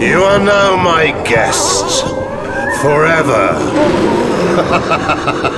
You are now my guest. Forever.